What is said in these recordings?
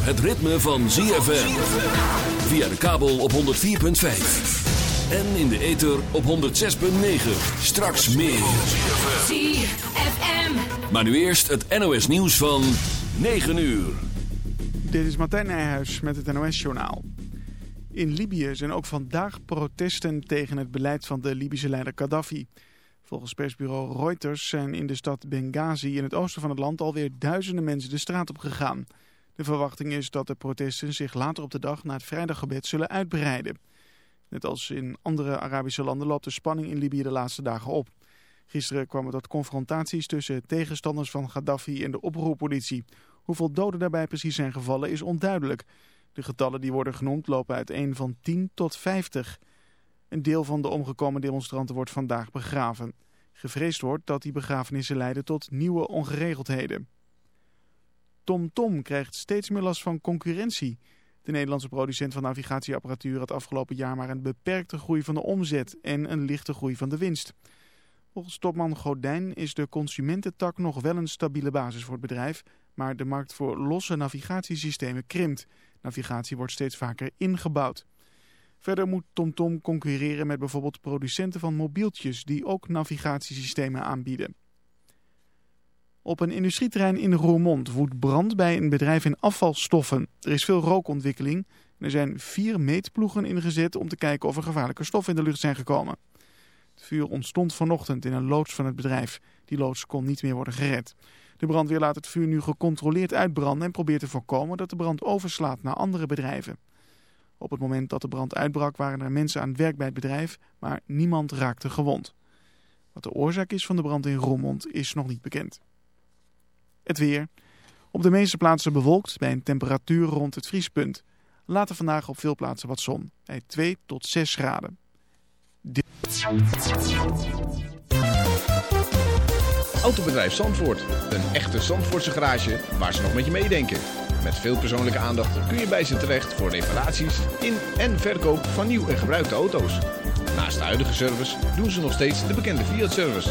Zover het ritme van ZFM. Via de kabel op 104.5. En in de ether op 106.9. Straks meer. ZFM. Maar nu eerst het NOS nieuws van 9 uur. Dit is Martijn Nijhuis met het NOS-journaal. In Libië zijn ook vandaag protesten tegen het beleid van de Libische leider Gaddafi. Volgens persbureau Reuters zijn in de stad Benghazi in het oosten van het land alweer duizenden mensen de straat op gegaan. De verwachting is dat de protesten zich later op de dag na het vrijdaggebed zullen uitbreiden. Net als in andere Arabische landen loopt de spanning in Libië de laatste dagen op. Gisteren kwamen tot confrontaties tussen tegenstanders van Gaddafi en de oproerpolitie. Hoeveel doden daarbij precies zijn gevallen is onduidelijk. De getallen die worden genoemd lopen uiteen van 10 tot 50. Een deel van de omgekomen demonstranten wordt vandaag begraven. Gevreesd wordt dat die begrafenissen leiden tot nieuwe ongeregeldheden. TomTom Tom krijgt steeds meer last van concurrentie. De Nederlandse producent van navigatieapparatuur had afgelopen jaar maar een beperkte groei van de omzet en een lichte groei van de winst. Volgens topman Godijn is de consumententak nog wel een stabiele basis voor het bedrijf, maar de markt voor losse navigatiesystemen krimpt. Navigatie wordt steeds vaker ingebouwd. Verder moet TomTom concurreren met bijvoorbeeld producenten van mobieltjes die ook navigatiesystemen aanbieden. Op een industrieterrein in Roermond woedt brand bij een bedrijf in afvalstoffen. Er is veel rookontwikkeling en er zijn vier meetploegen ingezet om te kijken of er gevaarlijke stoffen in de lucht zijn gekomen. Het vuur ontstond vanochtend in een loods van het bedrijf. Die loods kon niet meer worden gered. De brandweer laat het vuur nu gecontroleerd uitbranden en probeert te voorkomen dat de brand overslaat naar andere bedrijven. Op het moment dat de brand uitbrak waren er mensen aan het werk bij het bedrijf, maar niemand raakte gewond. Wat de oorzaak is van de brand in Roermond is nog niet bekend. Het weer. Op de meeste plaatsen bewolkt bij een temperatuur rond het vriespunt. Later vandaag op veel plaatsen wat zon, bij 2 tot 6 graden. Autobedrijf Zandvoort. Een echte Zandvoortse garage waar ze nog met je meedenken. Met veel persoonlijke aandacht kun je bij ze terecht voor reparaties in en verkoop van nieuw en gebruikte auto's. Naast de huidige service doen ze nog steeds de bekende Fiat-service.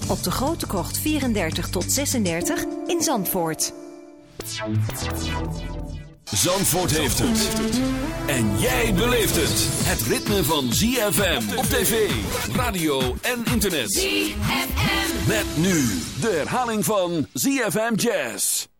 op de Grote Krocht 34 tot 36 in Zandvoort. Zandvoort heeft het. En jij beleeft het. Het ritme van ZFM op tv, radio en internet. ZFM. Met nu de herhaling van ZFM Jazz.